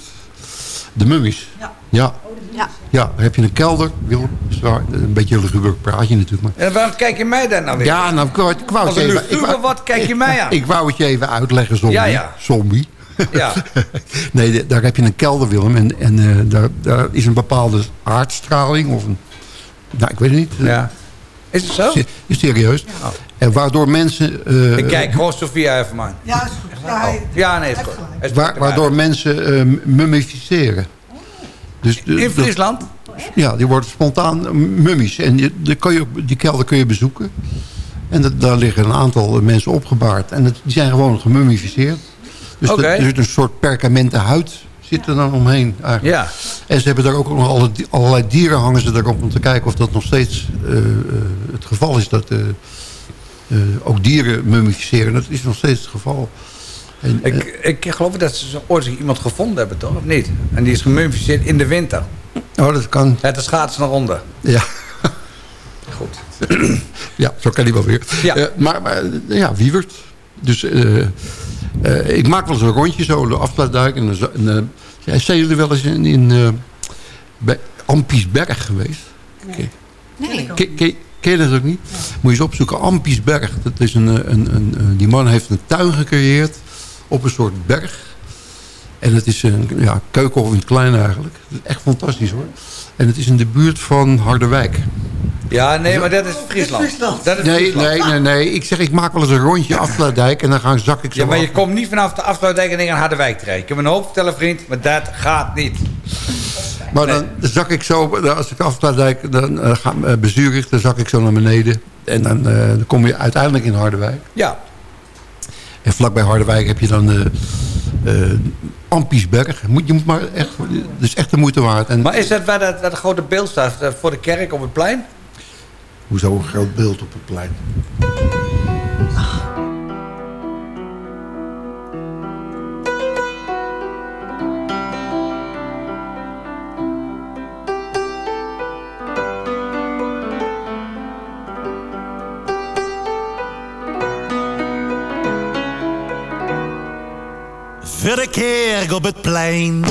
De mummies. Ja. Ja. Ja. Ja, daar heb je een kelder. Wil, zwaar, een beetje een luguber praatje natuurlijk. Maar. En waarom kijk je mij daar nou weer? Ja, nou, ik wou, ik wou het een even, ik luguber wou- wat kijk je mij aan? Ik wou het je even uitleggen, zombie. Ja, ja. Zombie. Ja. nee, daar heb je een kelder, Willem. En, en eh, daar, daar is een bepaalde aardstraling. Of een, nou, ik weet het niet. Ja. Is het zo? Is serieus. En waardoor mensen... eh, Ik kijk gewoon Sofia even maar. Ja, is goed. Ja, hij- Ja, nee, is goed. Is goed. Wa- waardoor mensen eh, mummificeren. Dus, de- In dat- Friesland? ja, die worden spontaan mummies. En die, die, kan je, die kelder kun je bezoeken. En dat, daar liggen een aantal mensen opgebaard. En dat, die zijn gewoon gemummificeerd. Dus dat- er zit een soort perkamenten huid zit er dan omheen eigenlijk. Ja. En ze hebben daar ook nog alle, allerlei dieren hangen ze daarop om te kijken of dat nog steeds eh, eh, het geval is dat eh, eh, ook dieren mummificeren. Dat is nog steeds het geval. En, eh, Ik, ik geloof dat ze zo ooit iemand gevonden hebben, toch? Of niet? En die is gemummificeerd in de winter. oh, dat kan. Het de schaatsen naar onder. Ja. Goed. Ja, zo kan hij wel weer. Ja. Eh, maar, maar eh, ja, Wiewert. Dus eh, eh, ik maak wel eens een rondje zo, de afsluitduik. En, en, eh, ja, zijn jullie wel eens in, in eh, bij Ampiesberg geweest? Nee. Ken, ken, ken je dat ook niet? Moet je eens opzoeken. Ampiesberg. Dat is een, een, een, een- die man heeft een tuin gecreëerd op een soort berg. En het is een ja, keukenhof in het klein eigenlijk. Echt fantastisch hoor. En het is in de buurt van Harderwijk. Ja, nee, maar dat is Friesland. Dat is Nee, Friesland. nee, nee, nee. Ik zeg, ik maak wel eens een rondje afsluitdijk en dan ga, zak ik zo Ja, maar af. je komt niet vanaf de afsluitdijk en naar Harderwijk te rijden. Ik heb een hoop vertellen, vriend, maar dat gaat niet. Maar dan zak ik zo, als ik afsluitdijk, dan uh, ga uh, bezurig, dan zak ik zo naar beneden. En dan, uh, dan kom je uiteindelijk in Harderwijk. Ja. En vlakbij Harderwijk heb je dan uh, uh, Ampiesberg. Moet, je moet maar echt, het is echt de moeite waard. En, Maar is dat waar dat, dat grote beeld staat eh, voor de kerk op het plein? Hoezo een groot beeld op het plein? Voor de kerk op het plein.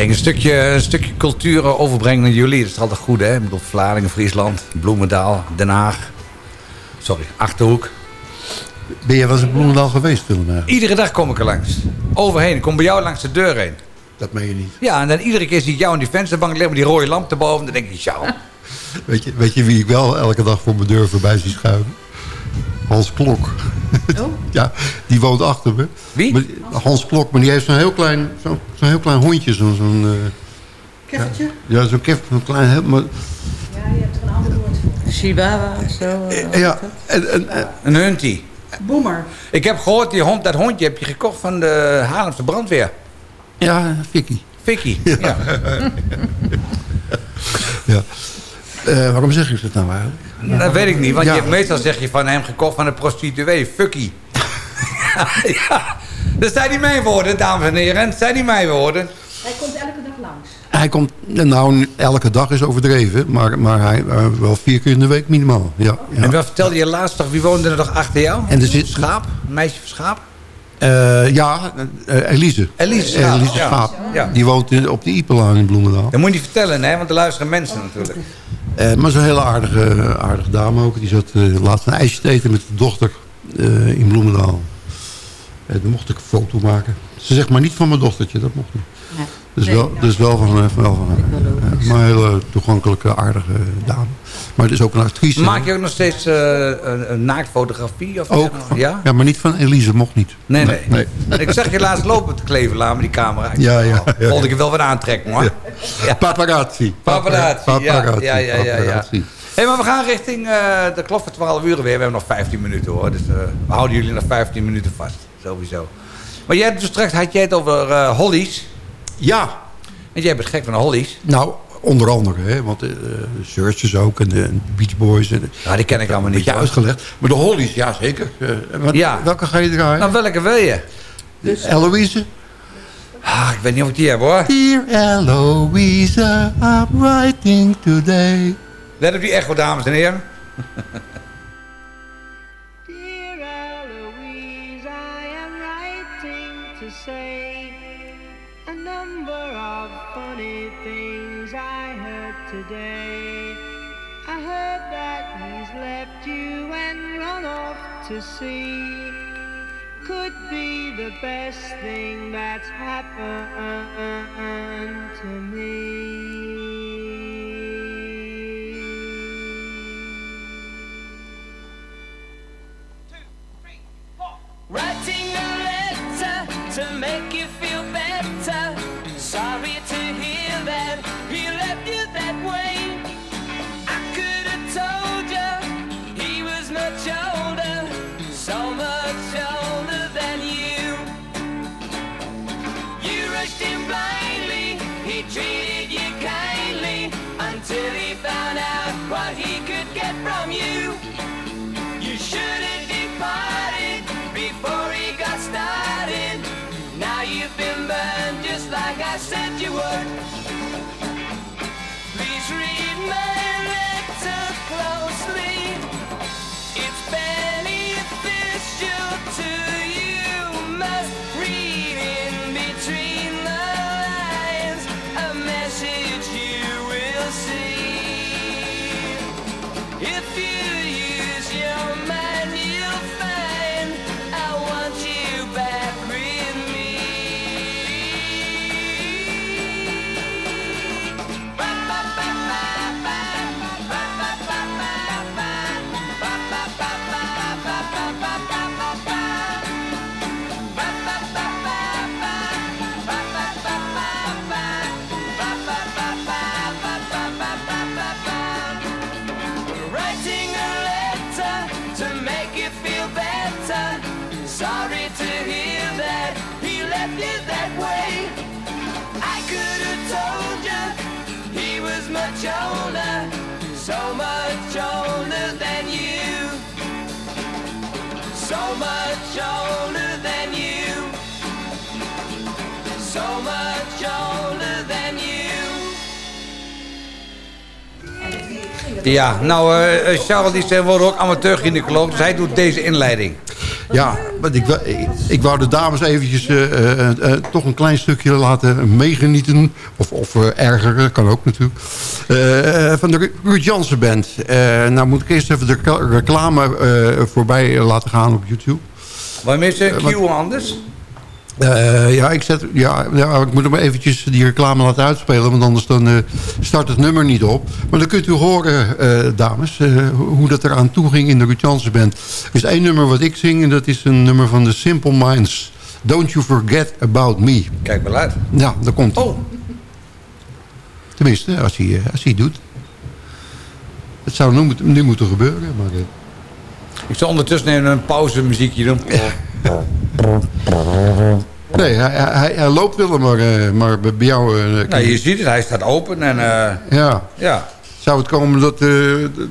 Denk een stukje, een stukje cultuur overbrengen naar jullie. Dat is altijd goed, hè? Ik bedoel, Vlaardingen, Friesland, Bloemendaal, Den Haag. Sorry, Achterhoek. Ben je wel eens in Bloemendaal geweest toen? Iedere dag kom ik er langs. Overheen. Ik kom bij jou langs de deur heen. Dat meen je niet. Ja, en dan iedere keer zie ik jou in die vensterbank liggen met die rode lamp erboven. Dan denk ik, jou. Weet je, weet je wie ik wel elke dag voor mijn deur voorbij zie schuiven? Hans Klok. ja, die woont achter me. Wie? Maar Hans Klok, maar die heeft zo'n heel klein, zo'n heel klein hondje. Zo'n, zo'n, eh, Keffertje? ja, zo'n kef, zo'n klein... heel- Maar, Chihuahua of zo. eh, ja, en, en, en- Een huntie. Boemer. Ik heb gehoord, die hond, dat hondje heb je gekocht van de Haarlemse brandweer. ja, Vicky. Vicky. Ja. Ja. Eh, waarom zeg ik dat nou eigenlijk? Dat weet ik niet, want Ja. je, meestal zeg je van hem gekocht van een prostituee. Fucky. ja, ja. Dat zijn niet mijn woorden, dames en heren. Dat zijn niet mijn woorden. Hij komt elke dag langs. Hij komt, nou, elke dag is overdreven, maar, maar hij, eh, wel vier keer in de week minimaal. Ja, ja. En wat vertelde je laatst toch, wie woonde er nog achter jou? En er zit- Schaap? Een meisje van Schaap? Eh, ja, Elise. Elise Schaap, Elise. Schaap. Ja. Die woont in- op de Ipelaan in Bloemendaal. Dat moet je niet vertellen, hè, want er luisteren mensen natuurlijk. Eh, maar zo'n hele aardige, aardige dame ook. Die zat eh, laatst een ijsje te eten met de dochter eh, in Bloemendaal. Eh, dan mocht ik een foto maken. Ze zegt maar niet van mijn dochtertje, dat mocht niet. Dus, Nee, wel, ja. dus wel van, wel van haar. Ja, maar een hele toegankelijke, aardige dame. Maar het is ook een actrice. Maak je ook nog steeds eh, een, naaktfotografie? Of Ook. Ja? Ja, maar niet van Elise, mocht niet. Nee, nee. Ik zag je laatst lopen te Kleverlaan met die camera. Ik Ja, ja, oh, ja. Vond ik het wel wat aantrekken, hoor. Ja. Paparazzi. Paparazzi, ja, Paparazzi, ja, ja, ja, ja. Hé, maar we gaan richting eh, de klok van 12 uur weer. We hebben nog 15 minuten hoor. Dus eh, we houden jullie nog 15 minuten vast. Sowieso. Maar jij hebt dus straks had jij het over Hollies. Ja. En jij bent gek van Hollies. Nou, onder andere, hè, want eh, de Searchers ook en de, Beach Boys. En, Ja, die ken ik allemaal een niet. beetje hoor. uitgelegd. Maar de Hollies, ja zeker. Eh, wat- Ja. Welke ga je draaien? Nou, welke wil je? Eloise? Ah, ik weet niet of ik die heb hoor. Dear Eloise, I'm writing today. Let op die echo, dames en heren. to sea. Could be the best thing that's happened to me. Writing a letter to make you feel better. Sorry to hear that he left you Ja, nou, eh, Charles zijn worden ook amateur-gynaecoloog, dus hij doet deze inleiding. Ja, want ik, wou- ik, ik wou de dames eventjes eh, toch een klein stukje laten meegenieten. Of, of ergeren, kan ook natuurlijk. Van de Ru- Ruud Jansen Band. Nou moet ik eerst even de rec- reclame voorbij laten gaan op YouTube. Waarmee is Q anders? Eh, ja, ik, zet, ja, ja, ik moet hem eventjes die reclame laten uitspelen... want anders dan, eh, start het nummer niet op. Maar dan kunt u horen, eh, dames, hoe dat eraan toe ging in de Ruud Band. Er is één nummer wat ik zing en dat is een nummer van de Simple Minds. Don't You Forget About Me. Kijk maar uit. Ja, daar komt Oh. Tenminste, als hij, als hij het doet. Het zou nu, moet- nu moeten gebeuren, maar... Ik zal ondertussen even een pauze muziekje doen. nee, hij, hij, hij loopt wel, maar, eh, maar bij jou... eh, Nou, je ziet het, hij staat open en eh, Ja. ja. Zou het komen dat,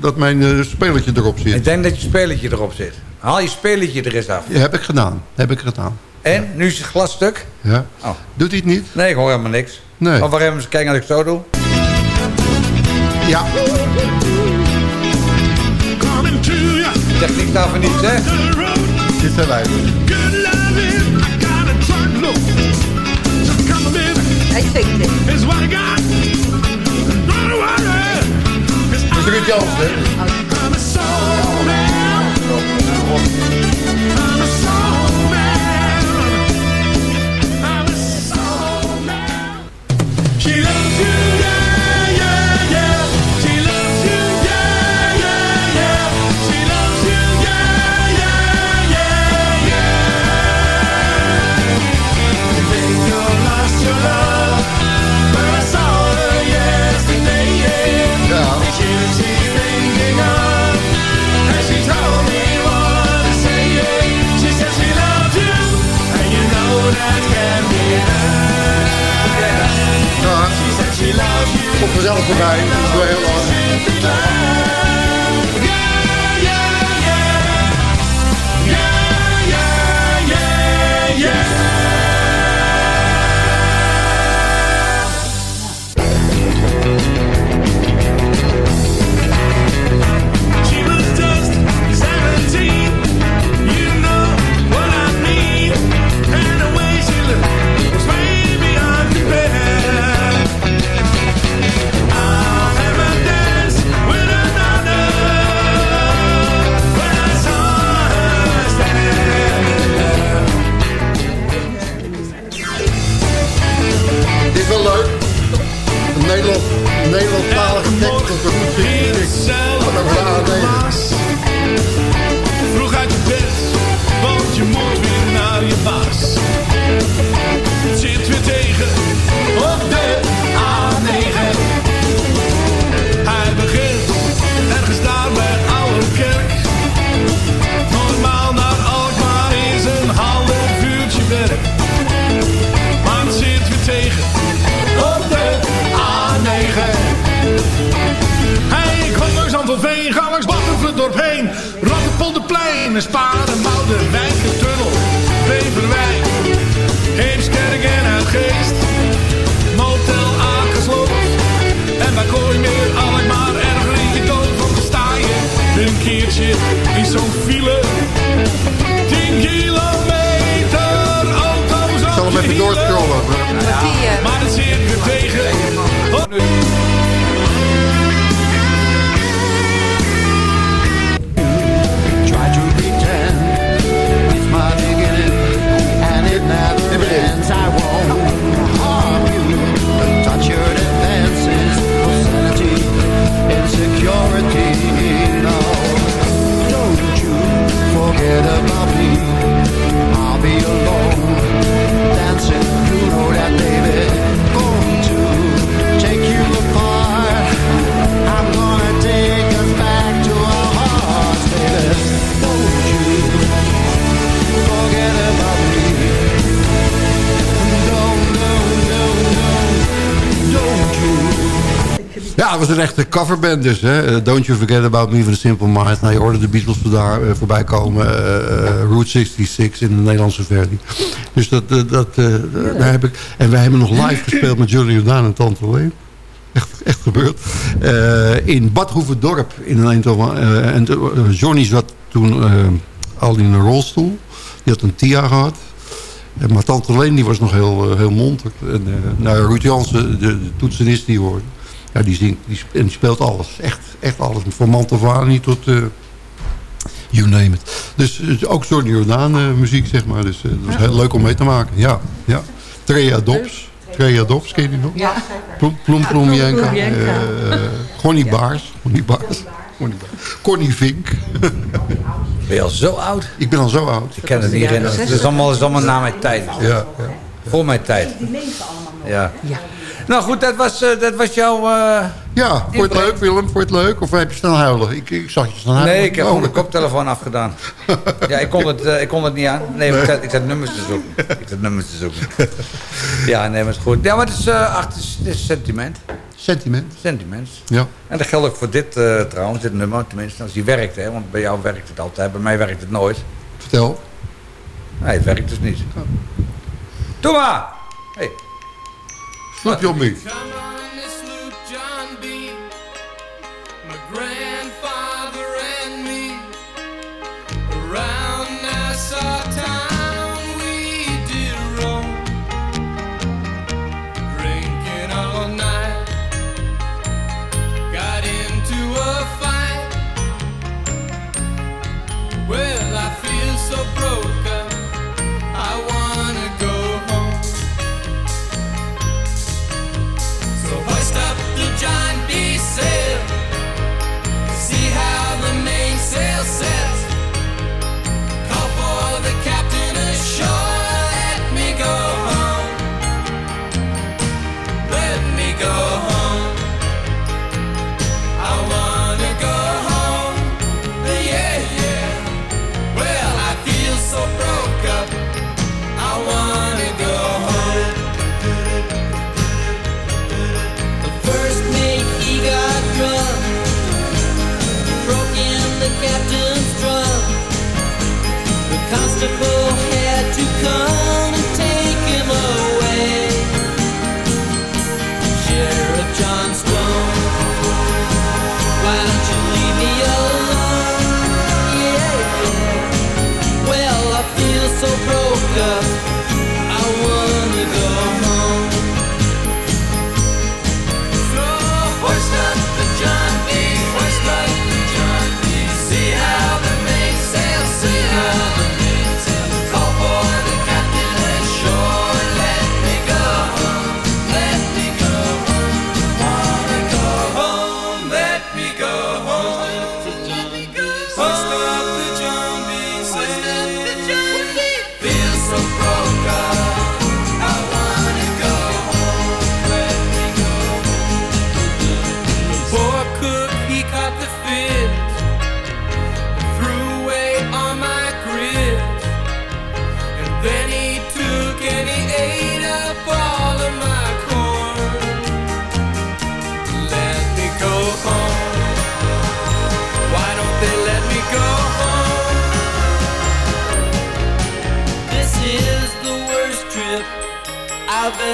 dat mijn spelletje erop zit? Ik denk dat je spelletje erop zit. Haal je spelletje er eens af. Ja, heb ik gedaan. Heb ik gedaan. En? Nu is het glas stuk? Ja. Oh. Doet hij het niet? Nee, ik hoor helemaal niks. Nee. Of waar hebben ze kijken als ik zo doe? Ja. Techniek daarvan niets, hè? Dit zijn wij. Dat is Komt vanzelf voorbij. Dat is wel heel lang. Was een echte coverband dus. Hè? Eh, Don't You Forget About Me van de Simple Minds. Nou, je hoorde de Beatles daar, eh, voorbij komen. eh, Route 66 in de Nederlandse versie. Dus dat, dat daar heb ik... En wij hebben nog live gespeeld met Julie Jordaan en Tante Leen. Echt, echt gebeurd. Eh, in Bad Hoeverdorp. In een eh, en Johnny zat toen al in een rolstoel. Die had een TIA gehad. En maar Tante Leen die was nog heel, heel monter. En, nou, Ruud Jansen, de, de toetsenist die hoorde. Ja, die, zingt, die, sp- en die speelt alles. Echt, echt alles. Van Mantovani tot... eh you name it. Dus eh, ook Johnny Jordaan eh, muziek, zeg maar. Dus eh, dat was heel leuk om mee te maken. Ja, ja. Trea Dops. Trea Dops, ken je die nog? Ja, plom, plom, Plom, Jenka. Eh, Connie Baars. Connie Baars. Connie Baars. Connie Vink. Ben je al zo oud? Ik ben al zo oud. Ik ken het niet. Het is allemaal, is allemaal na mijn tijd. Ja, ja. Voor mijn tijd. Die leven allemaal nog. Ja. Nou goed, dat was, eh, dat was jouw... eh, Ja, vond je het leuk Willem? Vond je het leuk? Of heb je staan huilen? Ik, ik zag je staan huilen. Nee, ik heb Oh. de koptelefoon afgedaan. Ja, ik kon het, eh, ik kon het niet aan. Nee, ik zat, ik zat nummers te zoeken. Ik zat nummers te zoeken. Ja, nee, maar het is goed. Ja, maar het is, ach, het is, het is sentiment. Sentiment. Sentiment. Ja. En dat geldt ook voor dit trouwens, dit nummer, tenminste, als die werkt, hè. Want bij jou werkt het altijd, bij mij werkt het nooit. Vertel. Nee, het werkt dus niet. Doe maar! Hey. Slap your me. John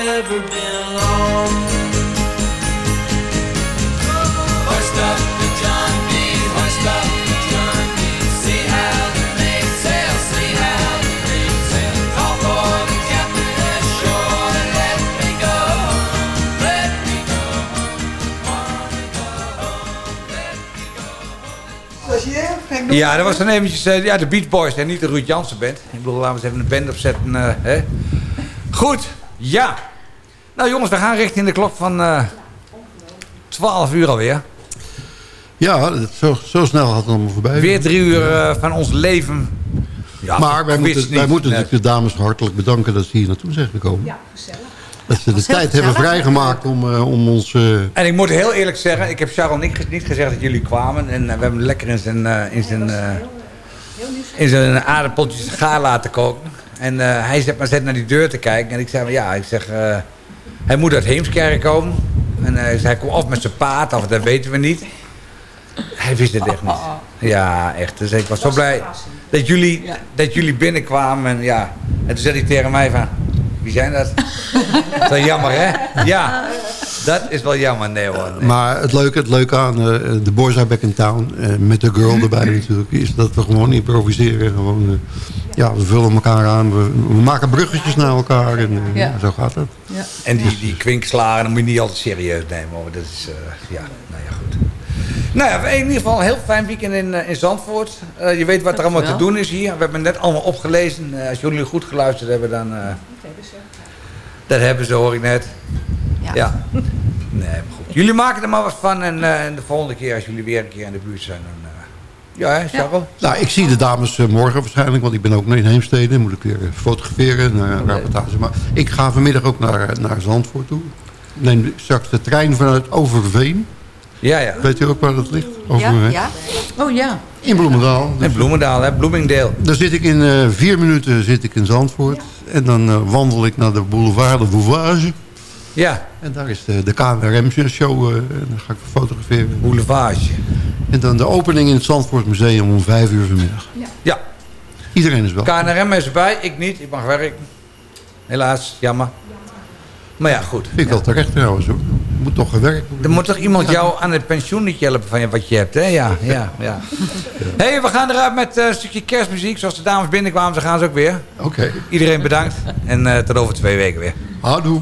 let go. Ja, dat was dan eventjes eh, ja, de Beach Boys en niet de Ruud Jansen band. Ik bedoel, laten we eens even een band opzetten. eh, hè. Goed, ja. Nou jongens, we gaan richting de klok van eh 12 uur alweer. Ja, zo, zo snel had het allemaal voorbij. Weer drie uur eh, van ons leven. Ja, maar wij moeten, wij natuurlijk de dames hartelijk bedanken dat ze hier naartoe zijn gekomen. Ja, gezellig. Dat ze de tijd hebben vrijgemaakt om, eh, om ons... En ik moet heel eerlijk zeggen, ik heb Charles niet, niet gezegd dat jullie kwamen. En we hebben hem lekker in zijn, eh, in zijn, eh, in zijn aardappeltjes gaar laten koken. En eh, hij zet maar zet naar die deur te kijken. En ik zei, ja, ik zeg, eh, hij moet uit Heemskerk komen. En hij komt of met zijn paard, of dat weten we niet. Hij wist het echt niet. Ja, echt. Dus ik was zo blij dat jullie, dat jullie binnenkwamen. En, ja. en toen zei hij tegen mij van, wie zijn dat? dat is wel jammer, hè? Ja, dat is wel jammer. Nee hoor. nee. Maar het leuke, het leuke aan eh, de Boys Are Back in Town... eh, met de girl erbij natuurlijk... is dat we gewoon improviseren. Gewoon, eh, ja, we vullen elkaar aan. We, we maken bruggetjes naar elkaar. En Ja. zo gaat het. En die, die kwinkslagen, dat moet je niet altijd serieus nemen hoor. Dat is, eh, ja, nou ja, goed. Nou ja, in ieder geval een heel fijn weekend in, in Zandvoort. Eh, je weet wat er allemaal te doen is hier. We hebben het net allemaal opgelezen. Eh, als jullie goed geluisterd hebben, dan... eh, dat hebben ze, hoor ik net. Ja. Nee, maar goed. Jullie maken er maar wat van. En, eh, en de volgende keer, als jullie weer een keer in de buurt zijn, dan... eh, ja, hè, Charles? Nou, ik zie de dames eh, morgen waarschijnlijk, want ik ben ook nog in Heemstede. Moet ik weer fotograferen, naar een rapportage. Maar ik ga vanmiddag ook naar, naar Zandvoort toe. Ik neem straks de trein vanuit Overveen. Ja, ja. Weet u ook waar dat ligt? Overveen. Oh ja. In Bloemendaal. In Bloemendaal, hè? Bloomingdale. Daar zit ik in eh, vier minuten zit ik in Zandvoort. En dan eh, wandel ik naar de boulevard de Vouvage. Ja. En daar is de, de KNRM-show. eh, en dan ga ik fotograferen. Boulevage. En dan de opening in het Zandvoort Museum om vijf uur vanmiddag. Ja. Iedereen is wel. KNRM is erbij, ik niet. Ik mag werken. Helaas, jammer. Maar ja, goed. Vind ik wel terecht trouwens hoor. Moet toch gewerkt worden. Er moet toch iemand jou aan het pensioennetje helpen van wat je hebt, hè? Ja, ja, ja. hey, we gaan eruit met eh, een stukje kerstmuziek. Zoals de dames binnenkwamen, ze gaan ze ook weer. Oké. Iedereen bedankt. En eh, tot over twee weken weer. Houdoe.